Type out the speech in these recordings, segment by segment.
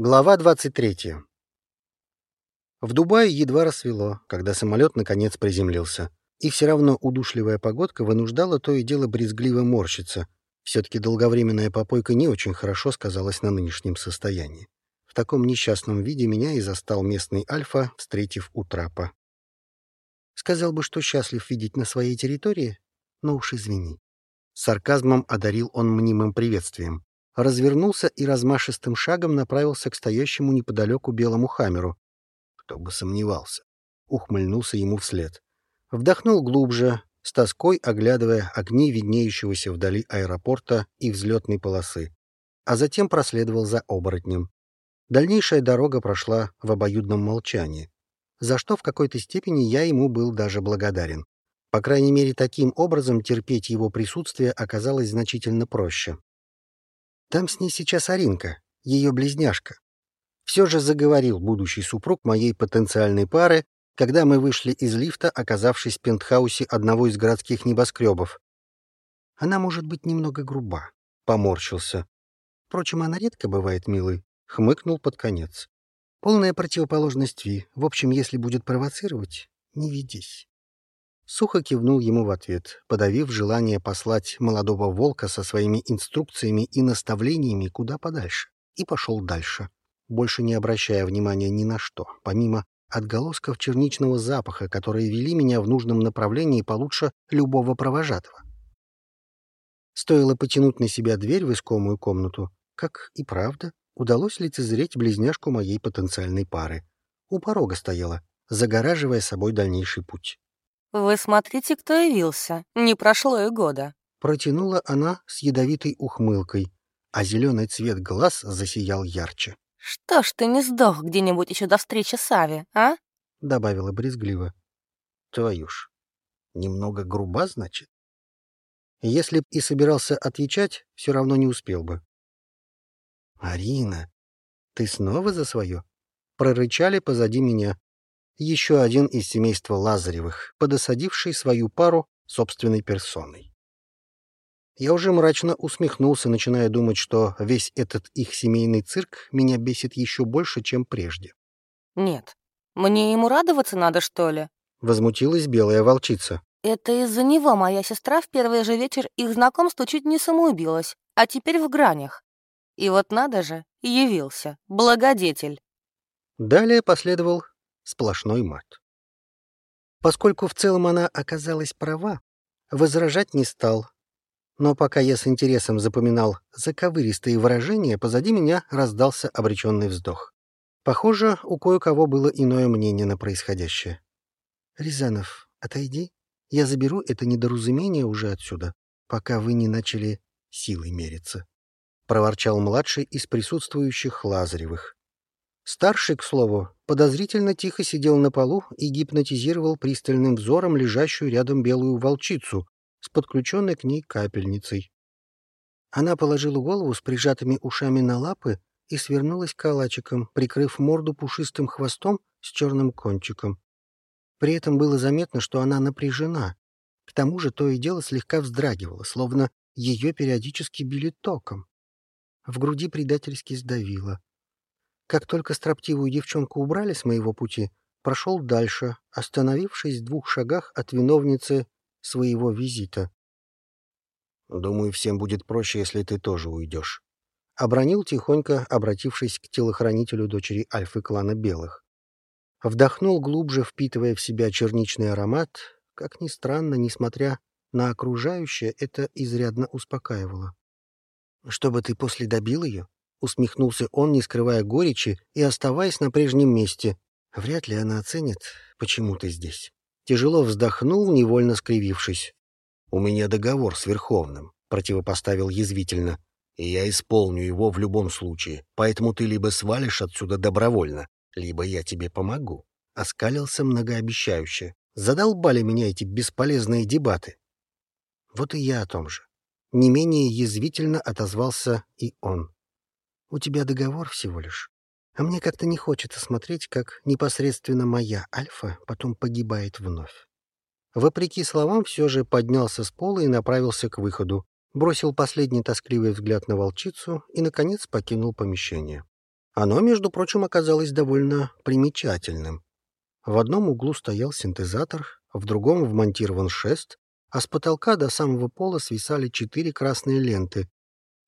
Глава 23. В Дубае едва рассвело, когда самолет наконец приземлился. И все равно удушливая погодка вынуждала то и дело брезгливо морщиться. Все-таки долговременная попойка не очень хорошо сказалась на нынешнем состоянии. В таком несчастном виде меня и застал местный Альфа, встретив у трапа. Сказал бы, что счастлив видеть на своей территории, но уж извини. Сарказмом одарил он мнимым приветствием развернулся и размашистым шагом направился к стоящему неподалеку белому хамеру. Кто бы сомневался. Ухмыльнулся ему вслед. Вдохнул глубже, с тоской оглядывая огни виднеющегося вдали аэропорта и взлетной полосы, а затем проследовал за оборотнем. Дальнейшая дорога прошла в обоюдном молчании, за что в какой-то степени я ему был даже благодарен. По крайней мере, таким образом терпеть его присутствие оказалось значительно проще. Там с ней сейчас Аринка, ее близняшка. Все же заговорил будущий супруг моей потенциальной пары, когда мы вышли из лифта, оказавшись в пентхаусе одного из городских небоскребов. Она может быть немного груба, поморщился. Впрочем, она редко бывает милой, хмыкнул под конец. Полная противоположность Ви. В общем, если будет провоцировать, не ведись. Сухо кивнул ему в ответ, подавив желание послать молодого волка со своими инструкциями и наставлениями куда подальше, и пошел дальше, больше не обращая внимания ни на что, помимо отголосков черничного запаха, которые вели меня в нужном направлении получше любого провожатого. Стоило потянуть на себя дверь в искомую комнату, как и правда удалось лицезреть близняшку моей потенциальной пары. У порога стояла, загораживая собой дальнейший путь. «Вы смотрите, кто явился. Не прошло и года». Протянула она с ядовитой ухмылкой, а зеленый цвет глаз засиял ярче. «Что ж ты не сдох где-нибудь еще до встречи с Ави, а?» Добавила брезгливо. «Твою ж, немного груба, значит?» Если б и собирался отвечать, все равно не успел бы. «Арина, ты снова за свое?» Прорычали позади меня, еще один из семейства Лазаревых, подосадивший свою пару собственной персоной. Я уже мрачно усмехнулся, начиная думать, что весь этот их семейный цирк меня бесит еще больше, чем прежде. «Нет, мне ему радоваться надо, что ли?» — возмутилась белая волчица. «Это из-за него моя сестра в первый же вечер их знакомства чуть не самоубилась, а теперь в гранях. И вот надо же, явился, благодетель». Далее последовал сплошной мат. Поскольку в целом она оказалась права, возражать не стал. Но пока я с интересом запоминал заковыристые выражения, позади меня раздался обреченный вздох. Похоже, у кое-кого было иное мнение на происходящее. «Рязанов, отойди. Я заберу это недоразумение уже отсюда, пока вы не начали силой мериться», — проворчал младший из присутствующих Лазаревых. Старший, к слову, подозрительно тихо сидел на полу и гипнотизировал пристальным взором лежащую рядом белую волчицу с подключенной к ней капельницей. Она положила голову с прижатыми ушами на лапы и свернулась калачиком, прикрыв морду пушистым хвостом с черным кончиком. При этом было заметно, что она напряжена. К тому же то и дело слегка вздрагивало, словно ее периодически били током. В груди предательски сдавило. Как только строптивую девчонку убрали с моего пути, прошел дальше, остановившись в двух шагах от виновницы своего визита. «Думаю, всем будет проще, если ты тоже уйдешь», — обронил тихонько, обратившись к телохранителю дочери Альфы клана Белых. Вдохнул глубже, впитывая в себя черничный аромат. Как ни странно, несмотря на окружающее, это изрядно успокаивало. «Чтобы ты после добил ее?» — усмехнулся он, не скрывая горечи и оставаясь на прежнем месте. «Вряд ли она оценит, почему ты здесь». Тяжело вздохнул, невольно скривившись. «У меня договор с Верховным», — противопоставил язвительно. «И я исполню его в любом случае, поэтому ты либо свалишь отсюда добровольно, либо я тебе помогу». Оскалился многообещающе. Задолбали меня эти бесполезные дебаты. Вот и я о том же. Не менее язвительно отозвался и он. У тебя договор всего лишь. А мне как-то не хочется смотреть, как непосредственно моя Альфа потом погибает вновь. Вопреки словам, все же поднялся с пола и направился к выходу, бросил последний тоскливый взгляд на волчицу и, наконец, покинул помещение. Оно, между прочим, оказалось довольно примечательным. В одном углу стоял синтезатор, в другом вмонтирован шест, а с потолка до самого пола свисали четыре красные ленты.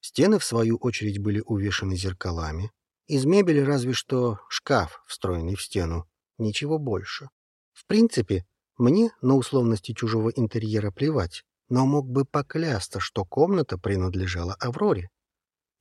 Стены, в свою очередь, были увешаны зеркалами. Из мебели разве что шкаф, встроенный в стену. Ничего больше. В принципе, мне на условности чужого интерьера плевать, но мог бы поклясться, что комната принадлежала Авроре.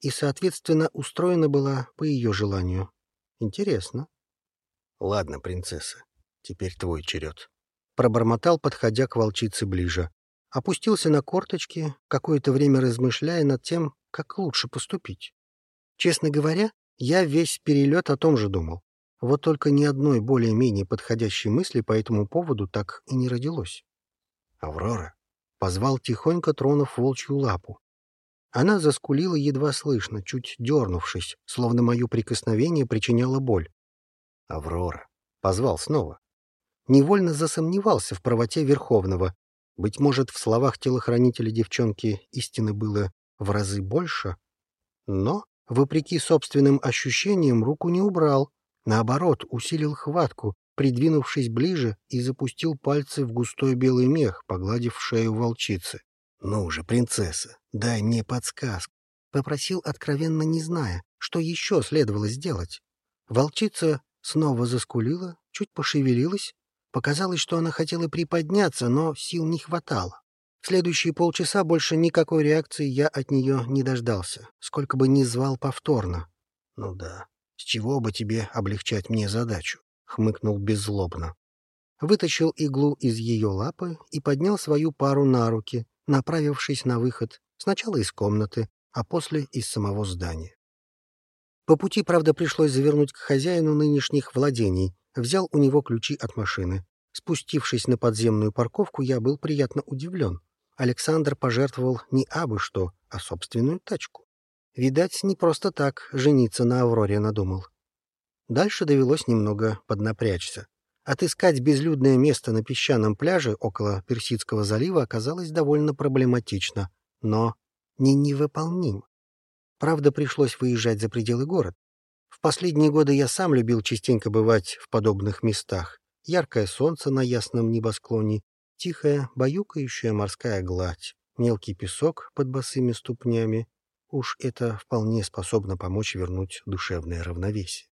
И, соответственно, устроена была по ее желанию. Интересно. — Ладно, принцесса, теперь твой черед. Пробормотал, подходя к волчице ближе. Опустился на корточки, какое-то время размышляя над тем, как лучше поступить. Честно говоря, я весь перелет о том же думал. Вот только ни одной более-менее подходящей мысли по этому поводу так и не родилось. «Аврора!» — позвал тихонько, тронув волчью лапу. Она заскулила едва слышно, чуть дернувшись, словно мое прикосновение причиняло боль. «Аврора!» — позвал снова. Невольно засомневался в правоте Верховного. Быть может, в словах телохранителя девчонки истины было в разы больше? Но, вопреки собственным ощущениям, руку не убрал, Наоборот, усилил хватку, придвинувшись ближе и запустил пальцы в густой белый мех, погладив шею волчицы. «Ну же, принцесса, дай мне подсказку!» Попросил, откровенно не зная, что еще следовало сделать. Волчица снова заскулила, чуть пошевелилась. Показалось, что она хотела приподняться, но сил не хватало. В следующие полчаса больше никакой реакции я от нее не дождался, сколько бы ни звал повторно. Ну да, «С чего бы тебе облегчать мне задачу?» — хмыкнул беззлобно. Вытащил иглу из ее лапы и поднял свою пару на руки, направившись на выход сначала из комнаты, а после из самого здания. По пути, правда, пришлось завернуть к хозяину нынешних владений, взял у него ключи от машины. Спустившись на подземную парковку, я был приятно удивлен. Александр пожертвовал не абы что, а собственную тачку. Видать, не просто так жениться на Авроре надумал. Дальше довелось немного поднапрячься. Отыскать безлюдное место на песчаном пляже около Персидского залива оказалось довольно проблематично, но не невыполним. Правда, пришлось выезжать за пределы города. В последние годы я сам любил частенько бывать в подобных местах. Яркое солнце на ясном небосклоне, тихая, баюкающая морская гладь, мелкий песок под босыми ступнями, Уж это вполне способно помочь вернуть душевное равновесие.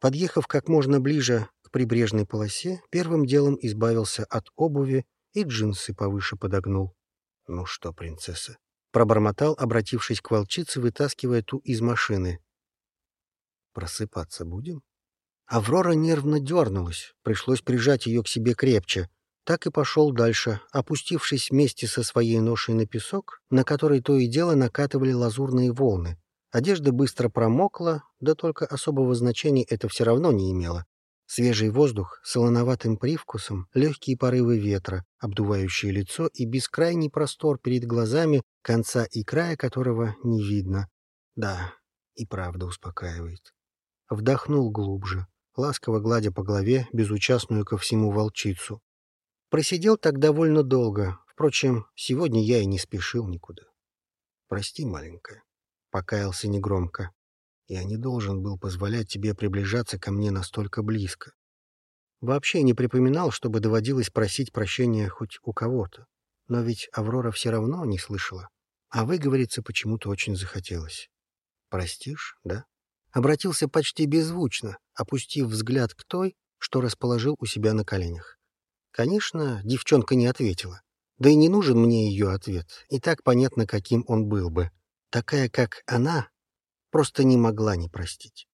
Подъехав как можно ближе к прибрежной полосе, первым делом избавился от обуви и джинсы повыше подогнул. — Ну что, принцесса? — пробормотал, обратившись к волчице, вытаскивая ту из машины. — Просыпаться будем? Аврора нервно дернулась, пришлось прижать ее к себе крепче, так и пошел дальше, опустившись вместе со своей ношей на песок, на который то и дело накатывали лазурные волны. Одежда быстро промокла, да только особого значения это все равно не имело. Свежий воздух с солоноватым привкусом, легкие порывы ветра, обдувающие лицо и бескрайний простор перед глазами, конца и края которого не видно. Да, и правда успокаивает. Вдохнул глубже, ласково гладя по голове безучастную ко всему волчицу. Просидел так довольно долго. Впрочем, сегодня я и не спешил никуда. Прости, маленькая, — покаялся негромко. Я не должен был позволять тебе приближаться ко мне настолько близко. Вообще не припоминал, чтобы доводилось просить прощения хоть у кого-то. Но ведь Аврора все равно не слышала. А выговориться почему-то очень захотелось. Простишь, да? Обратился почти беззвучно, опустив взгляд к той, что расположил у себя на коленях. Конечно, девчонка не ответила. Да и не нужен мне ее ответ, и так понятно, каким он был бы. Такая, как она, просто не могла не простить.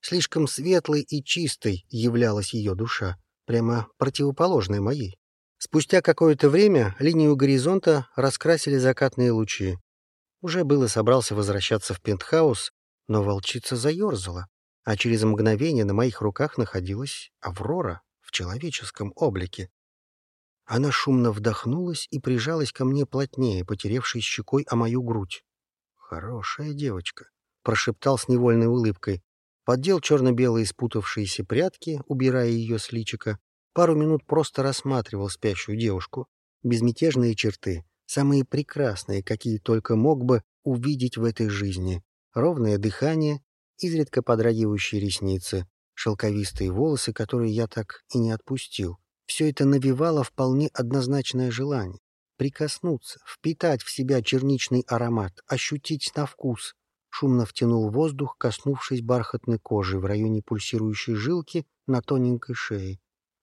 Слишком светлой и чистой являлась ее душа, прямо противоположной моей. Спустя какое-то время линию горизонта раскрасили закатные лучи. Уже было собрался возвращаться в пентхаус, но волчица заерзала, а через мгновение на моих руках находилась Аврора в человеческом облике. Она шумно вдохнулась и прижалась ко мне плотнее, потеревшей щекой о мою грудь. «Хорошая девочка», — прошептал с невольной улыбкой. Поддел черно-белые спутавшиеся прятки, убирая ее с личика. Пару минут просто рассматривал спящую девушку. Безмятежные черты, самые прекрасные, какие только мог бы увидеть в этой жизни. Ровное дыхание, изредка подрагивающие ресницы, шелковистые волосы, которые я так и не отпустил. Все это навевало вполне однозначное желание прикоснуться, впитать в себя черничный аромат, ощутить на вкус. Шумно втянул воздух, коснувшись бархатной кожи в районе пульсирующей жилки на тоненькой шее,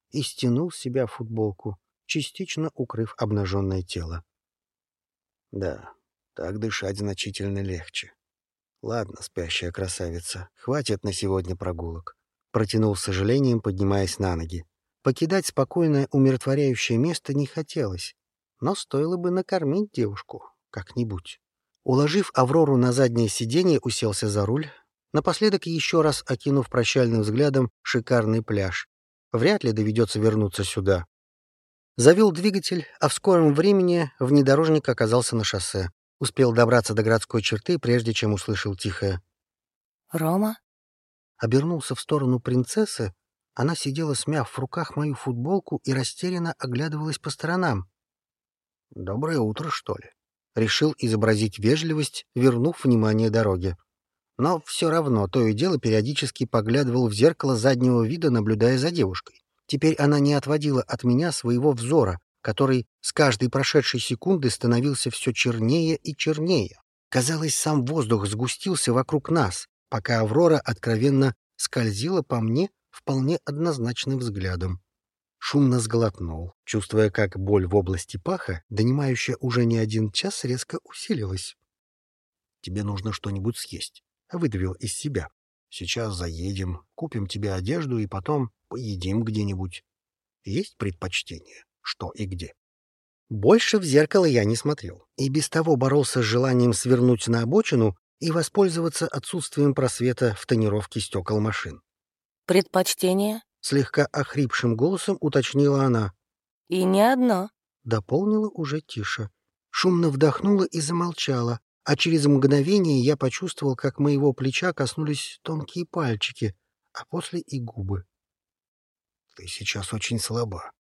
и стянул с себя футболку, частично укрыв обнаженное тело. Да, так дышать значительно легче. Ладно, спящая красавица, хватит на сегодня прогулок. Протянул с сожалением, поднимаясь на ноги. Покидать спокойное, умиротворяющее место не хотелось но стоило бы накормить девушку как-нибудь. Уложив Аврору на заднее сиденье, уселся за руль, напоследок еще раз окинув прощальным взглядом шикарный пляж. Вряд ли доведется вернуться сюда. Завел двигатель, а в скором времени внедорожник оказался на шоссе. Успел добраться до городской черты, прежде чем услышал тихое. «Рома?» Обернулся в сторону принцессы. Она сидела, смяв в руках мою футболку и растерянно оглядывалась по сторонам. «Доброе утро, что ли?» Решил изобразить вежливость, вернув внимание дороге. Но все равно то и дело периодически поглядывал в зеркало заднего вида, наблюдая за девушкой. Теперь она не отводила от меня своего взора, который с каждой прошедшей секунды становился все чернее и чернее. Казалось, сам воздух сгустился вокруг нас, пока Аврора откровенно скользила по мне вполне однозначным взглядом. Шумно сглотнул, чувствуя, как боль в области паха, донимающая уже не один час, резко усилилась. «Тебе нужно что-нибудь съесть», — выдавил из себя. «Сейчас заедем, купим тебе одежду и потом поедим где-нибудь. Есть предпочтение, что и где?» Больше в зеркало я не смотрел, и без того боролся с желанием свернуть на обочину и воспользоваться отсутствием просвета в тонировке стекол машин. «Предпочтение?» Слегка охрипшим голосом уточнила она. «И не одно», — дополнила уже тише. Шумно вдохнула и замолчала, а через мгновение я почувствовал, как моего плеча коснулись тонкие пальчики, а после и губы. «Ты сейчас очень слаба».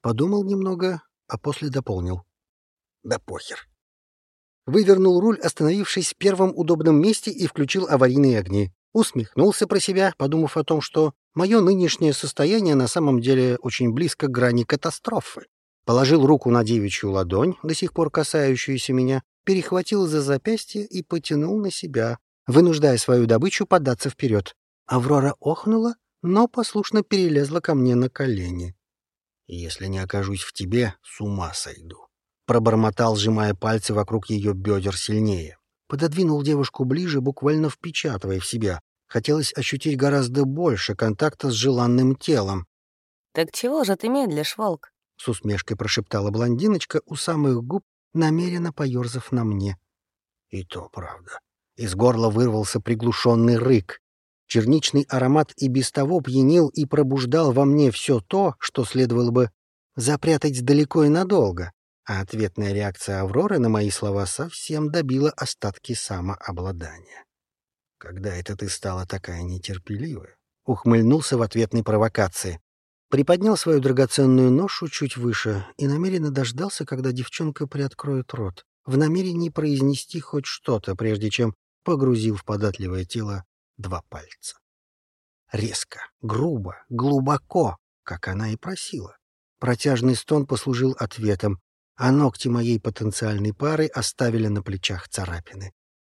Подумал немного, а после дополнил. «Да похер». Вывернул руль, остановившись в первом удобном месте и включил аварийные огни. Усмехнулся про себя, подумав о том, что мое нынешнее состояние на самом деле очень близко к грани катастрофы. Положил руку на девичью ладонь, до сих пор касающуюся меня, перехватил за запястье и потянул на себя, вынуждая свою добычу податься вперед. Аврора охнула, но послушно перелезла ко мне на колени. «Если не окажусь в тебе, с ума сойду», — пробормотал, сжимая пальцы вокруг ее бедер сильнее пододвинул девушку ближе, буквально впечатывая в себя. Хотелось ощутить гораздо больше контакта с желанным телом. «Так чего же ты медлишь, волк?» — с усмешкой прошептала блондиночка у самых губ, намеренно поерзав на мне. И то правда. Из горла вырвался приглушенный рык. Черничный аромат и без того пьянил и пробуждал во мне все то, что следовало бы запрятать далеко и надолго а ответная реакция Авроры на мои слова совсем добила остатки самообладания. «Когда это ты стала такая нетерпеливая?» Ухмыльнулся в ответной провокации. Приподнял свою драгоценную ношу чуть выше и намеренно дождался, когда девчонка приоткроет рот, в намерении произнести хоть что-то, прежде чем погрузил в податливое тело два пальца. Резко, грубо, глубоко, как она и просила. Протяжный стон послужил ответом, а ногти моей потенциальной пары оставили на плечах царапины.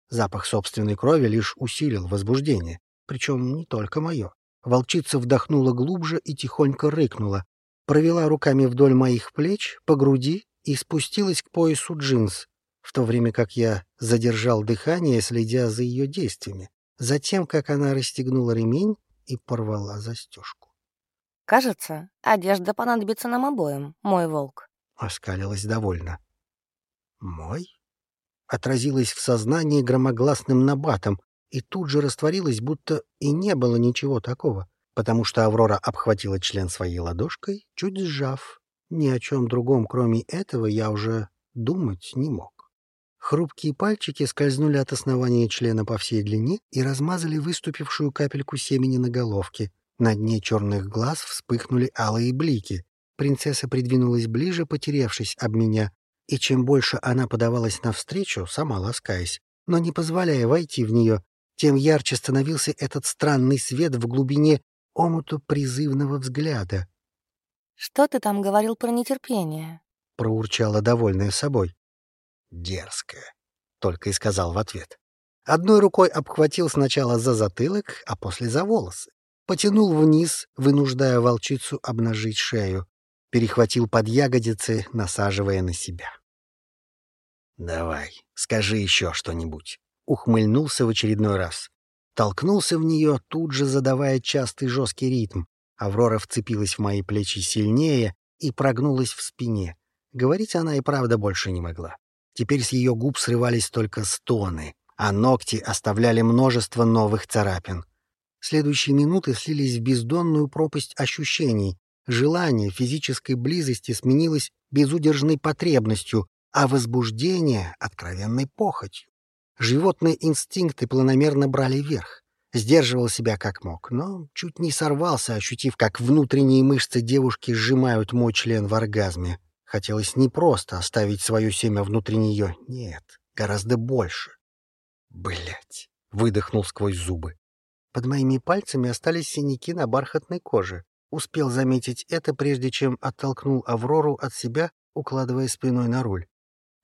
Запах собственной крови лишь усилил возбуждение, причем не только мое. Волчица вдохнула глубже и тихонько рыкнула, провела руками вдоль моих плеч, по груди и спустилась к поясу джинс, в то время как я задержал дыхание, следя за ее действиями, затем, как она расстегнула ремень и порвала застежку. «Кажется, одежда понадобится нам обоим, мой волк», Оскалилась довольно. «Мой?» Отразилась в сознании громогласным набатом и тут же растворилась, будто и не было ничего такого, потому что Аврора обхватила член своей ладошкой, чуть сжав. Ни о чем другом, кроме этого, я уже думать не мог. Хрупкие пальчики скользнули от основания члена по всей длине и размазали выступившую капельку семени на головке. На дне черных глаз вспыхнули алые блики. Принцесса придвинулась ближе, потерявшись об меня, и чем больше она подавалась навстречу, сама ласкаясь, но не позволяя войти в нее, тем ярче становился этот странный свет в глубине омуту призывного взгляда. «Что ты там говорил про нетерпение?» — проурчала довольная собой. «Дерзкая», — только и сказал в ответ. Одной рукой обхватил сначала за затылок, а после за волосы. Потянул вниз, вынуждая волчицу обнажить шею. Перехватил под ягодицы, насаживая на себя. «Давай, скажи еще что-нибудь», ухмыльнулся в очередной раз. Толкнулся в нее, тут же задавая частый жесткий ритм. Аврора вцепилась в мои плечи сильнее и прогнулась в спине. Говорить она и правда больше не могла. Теперь с ее губ срывались только стоны, а ногти оставляли множество новых царапин. Следующие минуты слились в бездонную пропасть ощущений. Желание физической близости сменилось безудержной потребностью, а возбуждение — откровенной похотью. Животные инстинкты планомерно брали верх. Сдерживал себя как мог, но чуть не сорвался, ощутив, как внутренние мышцы девушки сжимают мой член в оргазме. Хотелось не просто оставить свое семя внутри нее, нет, гораздо больше. Блять, выдохнул сквозь зубы. Под моими пальцами остались синяки на бархатной коже. Успел заметить это, прежде чем оттолкнул Аврору от себя, укладывая спиной на руль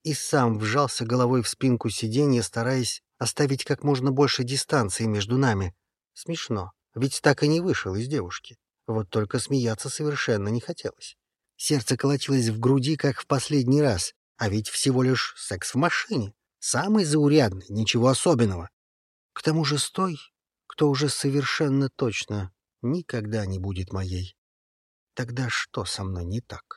и сам вжался головой в спинку сиденья, стараясь оставить как можно больше дистанции между нами. Смешно, ведь так и не вышел из девушки. Вот только смеяться совершенно не хотелось. Сердце колотилось в груди, как в последний раз, а ведь всего лишь секс в машине. Самый заурядный, ничего особенного. К тому же стой, кто уже совершенно точно никогда не будет моей. Тогда что со мной не так?